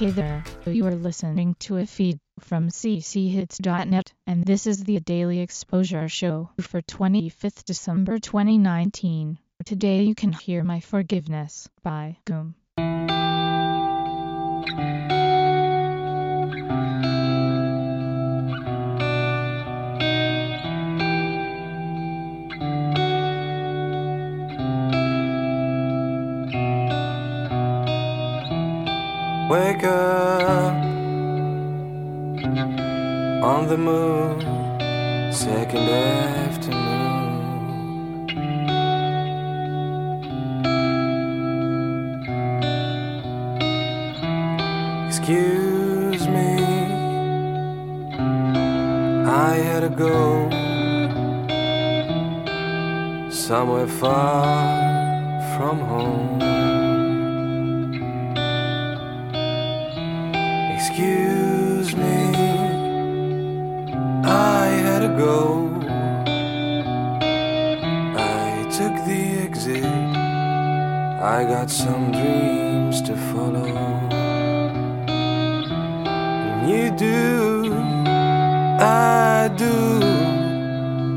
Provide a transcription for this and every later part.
Hey there, you are listening to a feed from cchits.net, and this is the Daily Exposure Show for 25th December 2019. Today you can hear My Forgiveness by Goom. Wake up on the moon, second afternoon. Excuse me, I had to go somewhere far from home. Excuse me, I had to go. I took the exit. I got some dreams to follow. And you do, I do.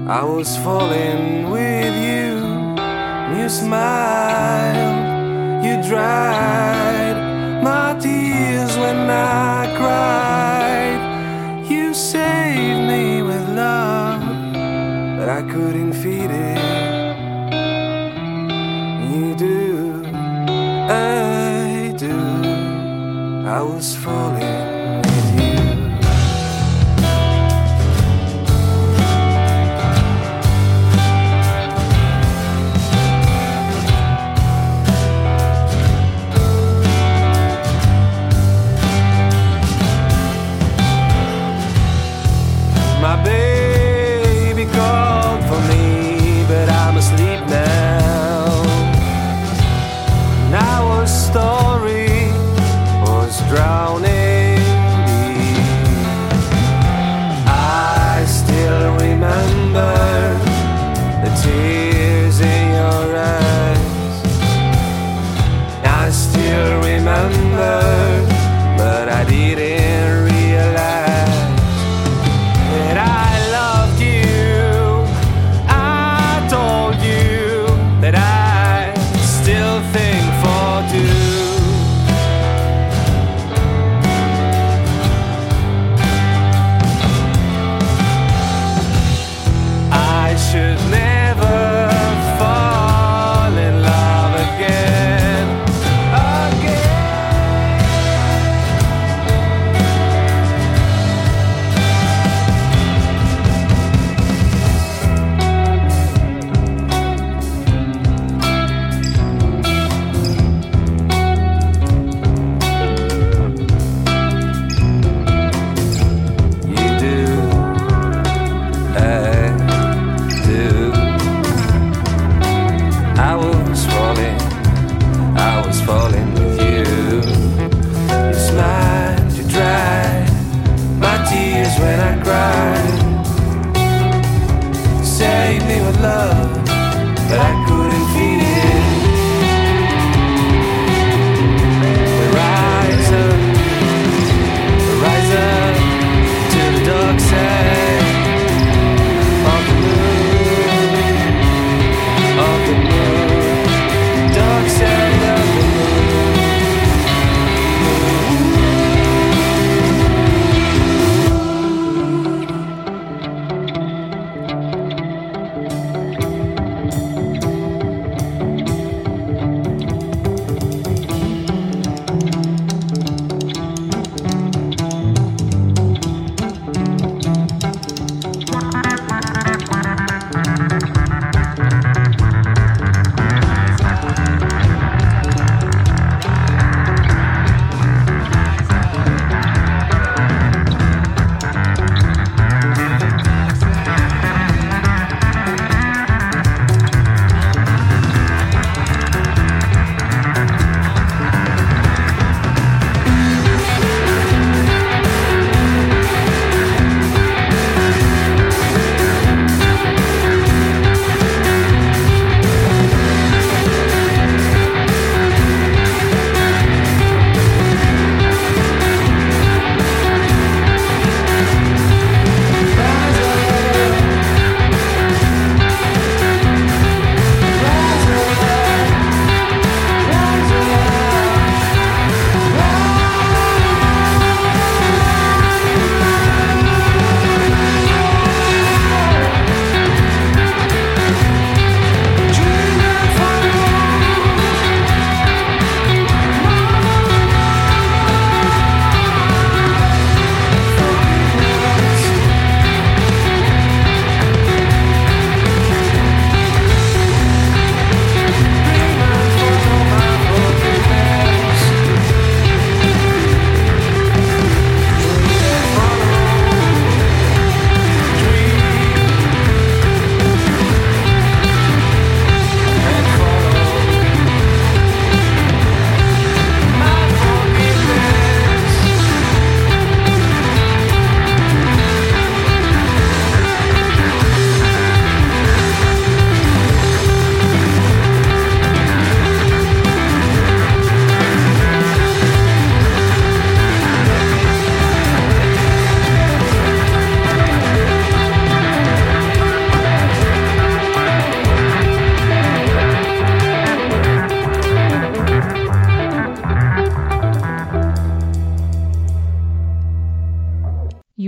I was falling with you. You smiled, you dried my tears when I cried. You saved me with love, but I couldn't feed it. You do, I do. I was falling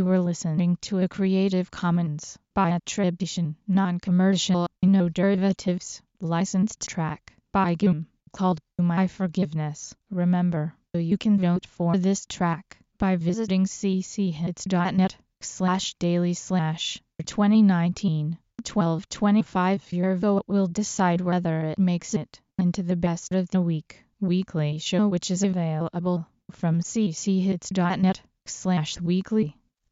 listening to a Creative Commons by attribution, non-commercial, no derivatives, licensed track by Goom called My Forgiveness. Remember, you can vote for this track by visiting cchits.net slash daily slash 2019 1225. Your vote will decide whether it makes it into the best of the week weekly show which is available from cchits.net slash weekly.